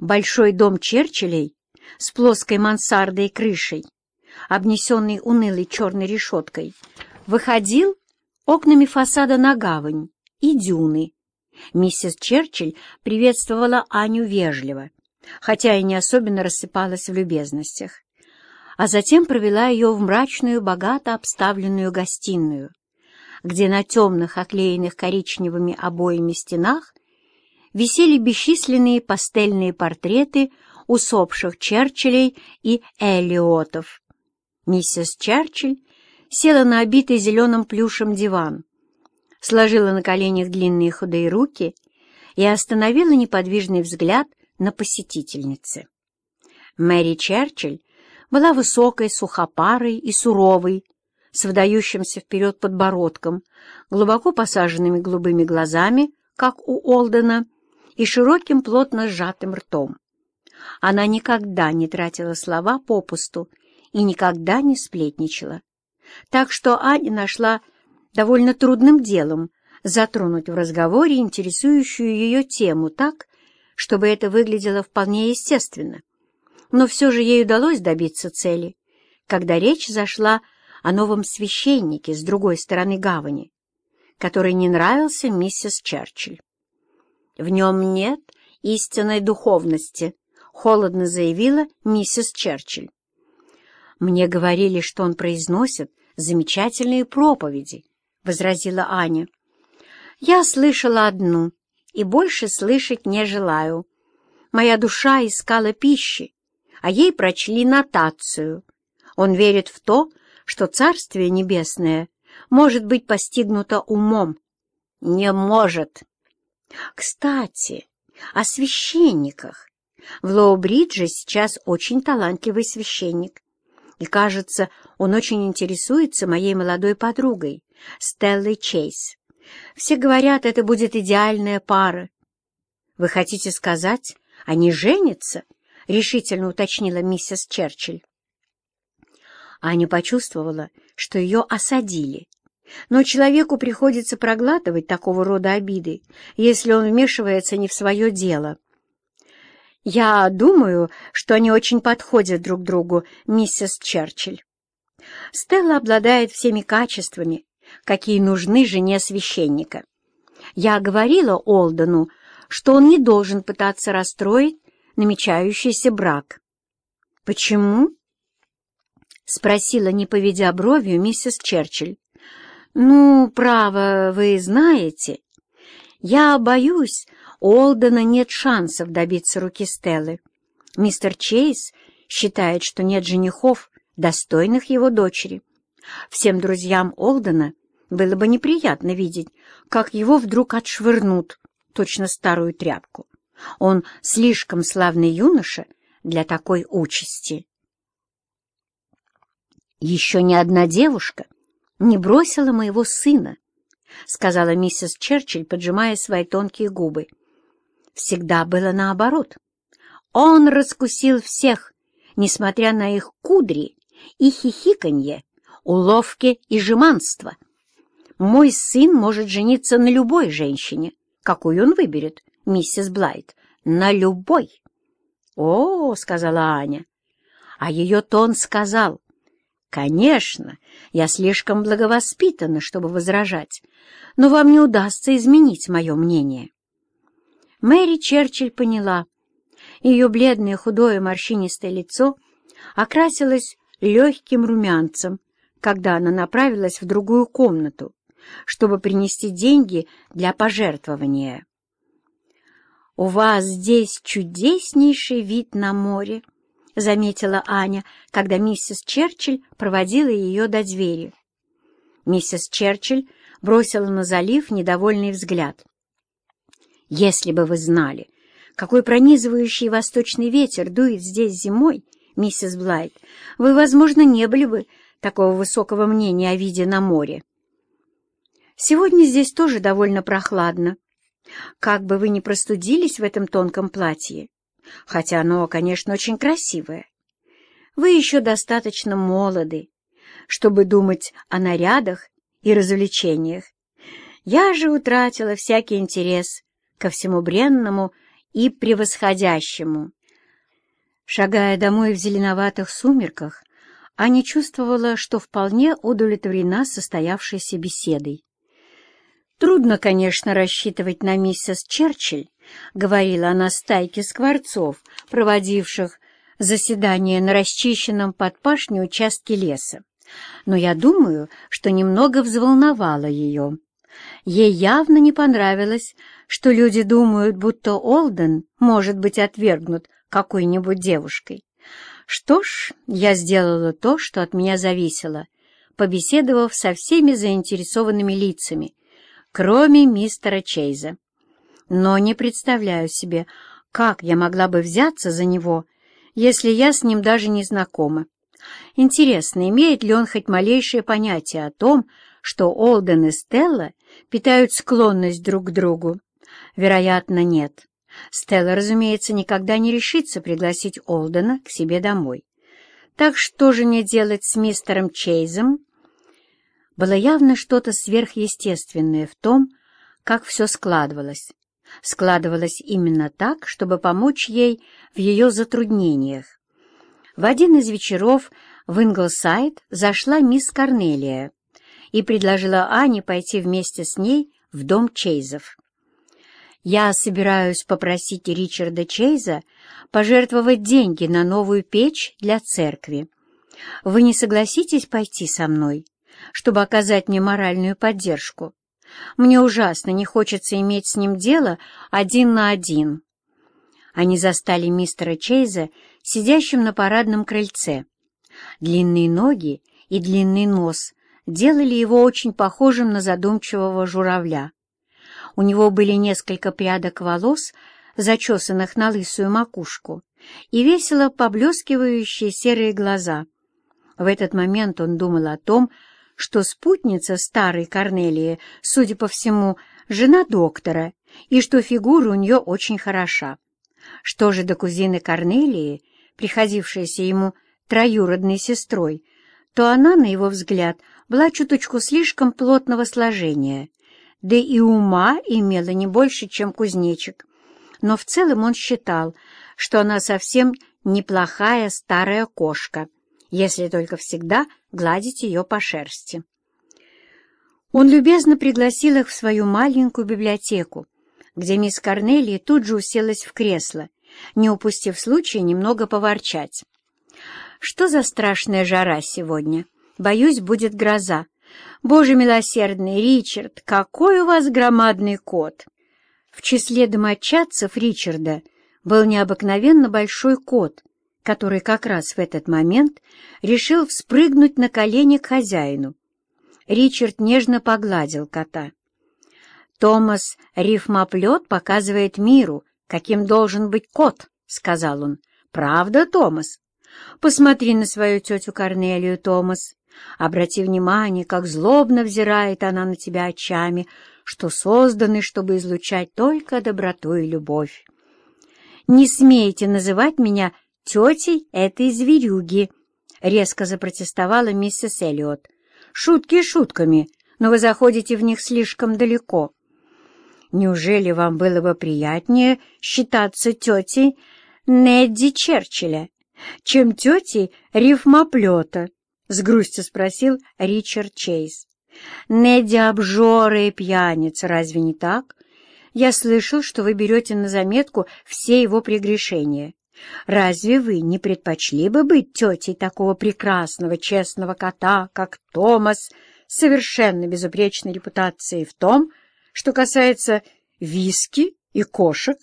Большой дом Черчиллей с плоской мансардой и крышей, обнесенный унылой черной решеткой, выходил окнами фасада на гавань и дюны. Миссис Черчилль приветствовала Аню вежливо, хотя и не особенно рассыпалась в любезностях, а затем провела ее в мрачную, богато обставленную гостиную, где на темных, оклеенных коричневыми обоями стенах висели бесчисленные пастельные портреты усопших Черчиллей и Эллиотов. Миссис Черчилль села на обитый зеленым плюшем диван, сложила на коленях длинные худые руки и остановила неподвижный взгляд на посетительнице. Мэри Черчилль была высокой, сухопарой и суровой, с выдающимся вперед подбородком, глубоко посаженными голубыми глазами, как у Олдена, и широким плотно сжатым ртом. Она никогда не тратила слова попусту и никогда не сплетничала. Так что Аня нашла довольно трудным делом затронуть в разговоре интересующую ее тему так, чтобы это выглядело вполне естественно. Но все же ей удалось добиться цели, когда речь зашла о новом священнике с другой стороны гавани, который не нравился миссис Черчилль. «В нем нет истинной духовности», — холодно заявила миссис Черчилль. «Мне говорили, что он произносит замечательные проповеди», — возразила Аня. «Я слышала одну и больше слышать не желаю. Моя душа искала пищи, а ей прочли нотацию. Он верит в то, что Царствие Небесное может быть постигнуто умом. Не может. Кстати, о священниках. В Лоу-Бридже сейчас очень талантливый священник. И, кажется, он очень интересуется моей молодой подругой, Стеллой Чейз. Все говорят, это будет идеальная пара. Вы хотите сказать, они женятся? — решительно уточнила миссис Черчилль. Аня почувствовала, что ее осадили. Но человеку приходится проглатывать такого рода обиды, если он вмешивается не в свое дело. «Я думаю, что они очень подходят друг другу, миссис Черчилль. Стелла обладает всеми качествами, какие нужны жене священника. Я говорила Олдену, что он не должен пытаться расстроить намечающийся брак. «Почему?» — спросила, не поведя бровью, миссис Черчилль. «Ну, право, вы знаете. Я боюсь, у Олдена нет шансов добиться руки Стеллы. Мистер Чейз считает, что нет женихов, достойных его дочери. Всем друзьям Олдена было бы неприятно видеть, как его вдруг отшвырнут, точно старую тряпку. Он слишком славный юноша для такой участи. Еще ни одна девушка не бросила моего сына, сказала миссис Черчилль, поджимая свои тонкие губы. Всегда было наоборот. Он раскусил всех, несмотря на их кудри и хихиканье, уловки и жеманство. Мой сын может жениться на любой женщине, какую он выберет, миссис Блайт, на любой. — О, — сказала Аня, а ее тон сказал, — конечно, я слишком благовоспитана, чтобы возражать, но вам не удастся изменить мое мнение. Мэри Черчилль поняла. Ее бледное, худое, морщинистое лицо окрасилось легким румянцем, когда она направилась в другую комнату, чтобы принести деньги для пожертвования. «У вас здесь чудеснейший вид на море», — заметила Аня, когда миссис Черчилль проводила ее до двери. Миссис Черчилль бросила на залив недовольный взгляд. «Если бы вы знали, какой пронизывающий восточный ветер дует здесь зимой, миссис Блайт, вы, возможно, не были бы такого высокого мнения о виде на море. Сегодня здесь тоже довольно прохладно, как бы вы ни простудились в этом тонком платье, хотя оно, конечно, очень красивое, вы еще достаточно молоды, чтобы думать о нарядах и развлечениях. Я же утратила всякий интерес ко всему бренному и превосходящему. Шагая домой в зеленоватых сумерках, Аня чувствовала, что вполне удовлетворена состоявшейся беседой. «Трудно, конечно, рассчитывать на миссис Черчилль», — говорила она стайке скворцов, проводивших заседание на расчищенном под пашней участке леса. Но я думаю, что немного взволновало ее. Ей явно не понравилось, что люди думают, будто Олден может быть отвергнут какой-нибудь девушкой. Что ж, я сделала то, что от меня зависело, побеседовав со всеми заинтересованными лицами, кроме мистера Чейза. Но не представляю себе, как я могла бы взяться за него, если я с ним даже не знакома. Интересно, имеет ли он хоть малейшее понятие о том, что Олден и Стелла питают склонность друг к другу? Вероятно, нет. Стелла, разумеется, никогда не решится пригласить Олдена к себе домой. Так что же мне делать с мистером Чейзом? Было явно что-то сверхъестественное в том, как все складывалось. Складывалось именно так, чтобы помочь ей в ее затруднениях. В один из вечеров в Инглсайд зашла мисс Корнелия и предложила Ане пойти вместе с ней в дом Чейзов. «Я собираюсь попросить Ричарда Чейза пожертвовать деньги на новую печь для церкви. Вы не согласитесь пойти со мной, чтобы оказать мне моральную поддержку? Мне ужасно не хочется иметь с ним дело один на один». Они застали мистера Чейза сидящим на парадном крыльце. Длинные ноги и длинный нос делали его очень похожим на задумчивого журавля. У него были несколько прядок волос, зачесанных на лысую макушку, и весело поблескивающие серые глаза. В этот момент он думал о том, что спутница старой Корнелии, судя по всему, жена доктора, и что фигура у нее очень хороша. Что же до кузины Корнелии, приходившейся ему троюродной сестрой, то она, на его взгляд, была чуточку слишком плотного сложения, да и ума имела не больше, чем кузнечик. Но в целом он считал, что она совсем неплохая старая кошка, если только всегда гладить ее по шерсти. Он любезно пригласил их в свою маленькую библиотеку, где мисс Корнелия тут же уселась в кресло, не упустив случая немного поворчать. «Что за страшная жара сегодня? Боюсь, будет гроза. Боже милосердный, Ричард, какой у вас громадный кот!» В числе домочадцев Ричарда был необыкновенно большой кот, который как раз в этот момент решил вспрыгнуть на колени к хозяину. Ричард нежно погладил кота. «Томас Рифмоплет показывает миру, каким должен быть кот», — сказал он. «Правда, Томас? Посмотри на свою тетю Корнелию, Томас. Обрати внимание, как злобно взирает она на тебя очами, что созданы, чтобы излучать только доброту и любовь. Не смейте называть меня тетей этой зверюги», — резко запротестовала миссис Эллиот. «Шутки шутками, но вы заходите в них слишком далеко». Неужели вам было бы приятнее считаться тетей Недди Черчилля, чем тетей рифмоплета? — с грустью спросил Ричард Чейз. «Недди обжора и пьяница, разве не так? Я слышал, что вы берете на заметку все его прегрешения. Разве вы не предпочли бы быть тетей такого прекрасного, честного кота, как Томас, совершенно безупречной репутацией в том, что касается виски и кошек,